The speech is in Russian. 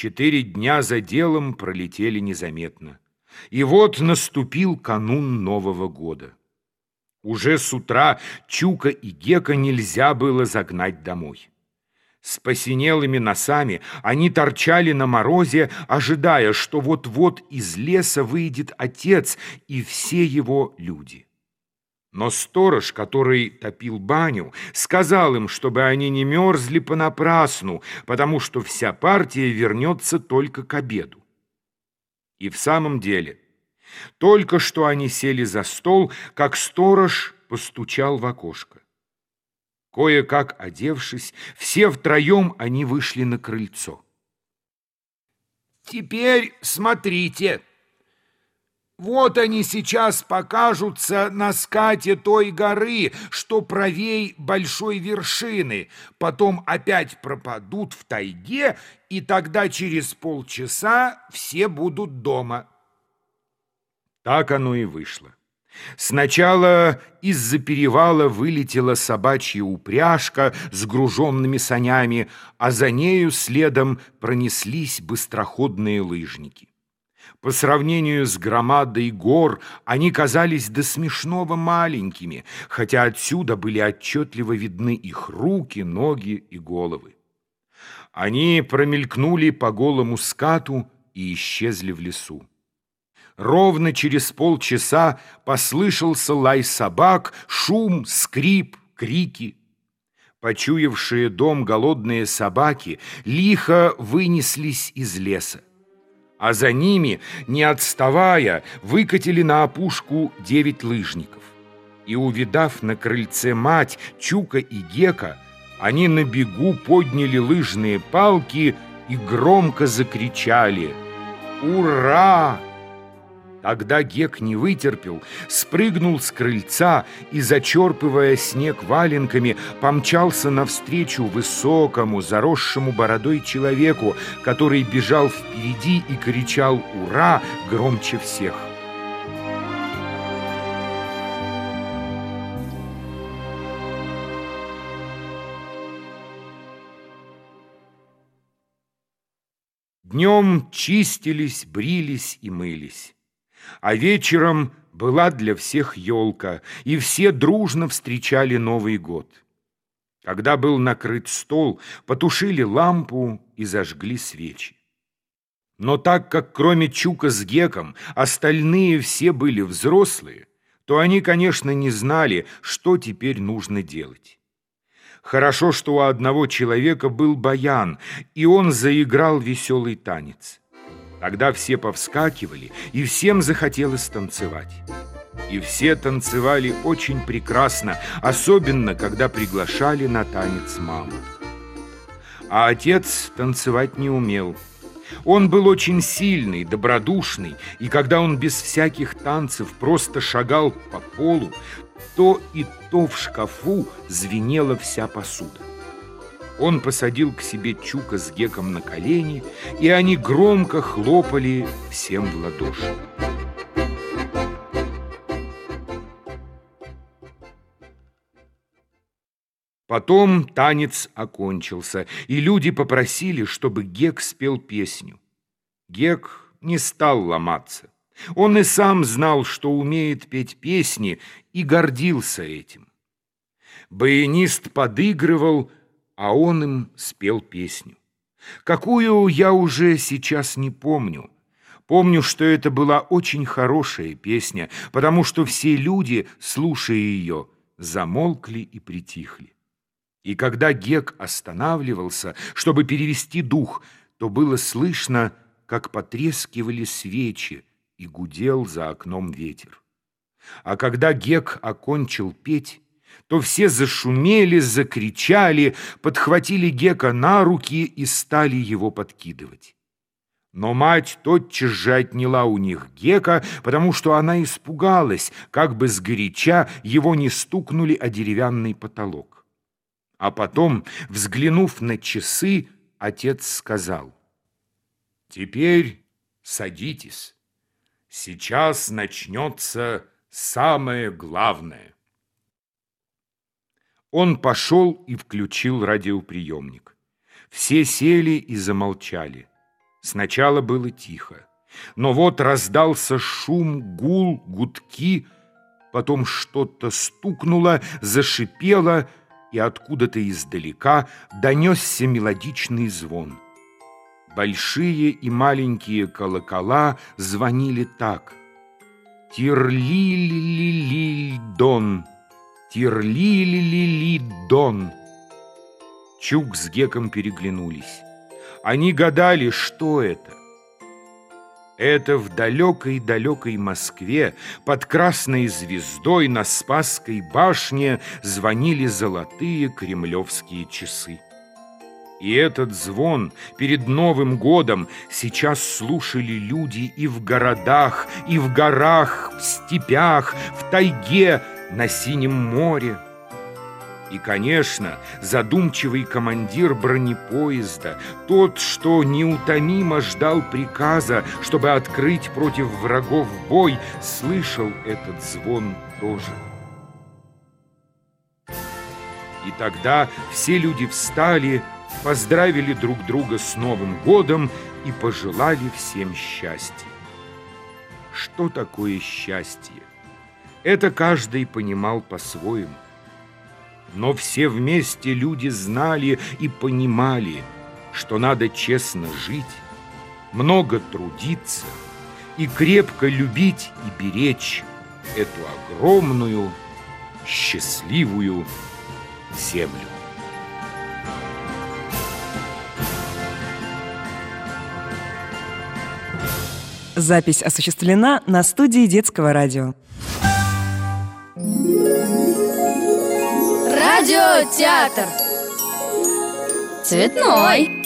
Четыре дня за делом пролетели незаметно. И вот наступил канун Нового года. Уже с утра Чука и Гека нельзя было загнать домой. С посинелыми носами они торчали на морозе, ожидая, что вот-вот из леса выйдет отец и все его люди. Но сторож, который топил баню, сказал им, чтобы они не мерзли понапрасну, потому что вся партия вернется только к обеду. И в самом деле, только что они сели за стол, как сторож постучал в окошко. Кое-как одевшись, все втроем они вышли на крыльцо. «Теперь смотрите!» Вот они сейчас покажутся на скате той горы, что правей большой вершины, потом опять пропадут в тайге, и тогда через полчаса все будут дома. Так оно и вышло. Сначала из-за перевала вылетела собачья упряжка с груженными санями, а за нею следом пронеслись быстроходные лыжники. По сравнению с громадой гор они казались до смешного маленькими, хотя отсюда были отчетливо видны их руки, ноги и головы. Они промелькнули по голому скату и исчезли в лесу. Ровно через полчаса послышался лай собак, шум, скрип, крики. Почуявшие дом голодные собаки лихо вынеслись из леса а за ними, не отставая, выкатили на опушку девять лыжников. И, увидав на крыльце мать, Чука и Гека, они на бегу подняли лыжные палки и громко закричали «Ура!» Тогда Гек не вытерпел, спрыгнул с крыльца и, зачерпывая снег валенками, помчался навстречу высокому, заросшему бородой человеку, который бежал впереди и кричал «Ура!» громче всех. Днем чистились, брились и мылись. А вечером была для всех елка, и все дружно встречали Новый год. Когда был накрыт стол, потушили лампу и зажгли свечи. Но так как кроме Чука с Геком остальные все были взрослые, то они, конечно, не знали, что теперь нужно делать. Хорошо, что у одного человека был баян, и он заиграл веселый танец. Тогда все повскакивали, и всем захотелось танцевать. И все танцевали очень прекрасно, особенно, когда приглашали на танец маму. А отец танцевать не умел. Он был очень сильный, добродушный, и когда он без всяких танцев просто шагал по полу, то и то в шкафу звенела вся посуда. Он посадил к себе Чука с Геком на колени, и они громко хлопали всем в ладоши. Потом танец окончился, и люди попросили, чтобы Гек спел песню. Гек не стал ломаться. Он и сам знал, что умеет петь песни, и гордился этим. Баянист подыгрывал, а он им спел песню. Какую я уже сейчас не помню. Помню, что это была очень хорошая песня, потому что все люди, слушая ее, замолкли и притихли. И когда Гек останавливался, чтобы перевести дух, то было слышно, как потрескивали свечи, и гудел за окном ветер. А когда Гек окончил петь, то все зашумели, закричали, подхватили Гека на руки и стали его подкидывать. Но мать тотчас же отняла у них Гека, потому что она испугалась, как бы сгоряча его не стукнули о деревянный потолок. А потом, взглянув на часы, отец сказал, «Теперь садитесь, сейчас начнется самое главное». Он пошел и включил радиоприемник. Все сели и замолчали. Сначала было тихо, но вот раздался шум, гул, гудки, потом что-то стукнуло, зашипело, и откуда-то издалека донесся мелодичный звон. Большие и маленькие колокола звонили так. Тирли-ли-ли-ли-дон, тирли-ли-ли-ли-дон. Чук с Геком переглянулись. Они гадали, что это. Это в далекой-далекой Москве под красной звездой на Спасской башне звонили золотые кремлевские часы. И этот звон перед Новым годом сейчас слушали люди и в городах, и в горах, в степях, в тайге, на синем море. И, конечно, задумчивый командир бронепоезда, тот, что неутомимо ждал приказа, чтобы открыть против врагов бой, слышал этот звон тоже. И тогда все люди встали, поздравили друг друга с Новым годом и пожелали всем счастья. Что такое счастье? Это каждый понимал по-своему. Но все вместе люди знали и понимали, что надо честно жить, много трудиться и крепко любить и беречь эту огромную, счастливую землю. Запись осуществлена на студии детского радио. Радиотеатр. Цветной.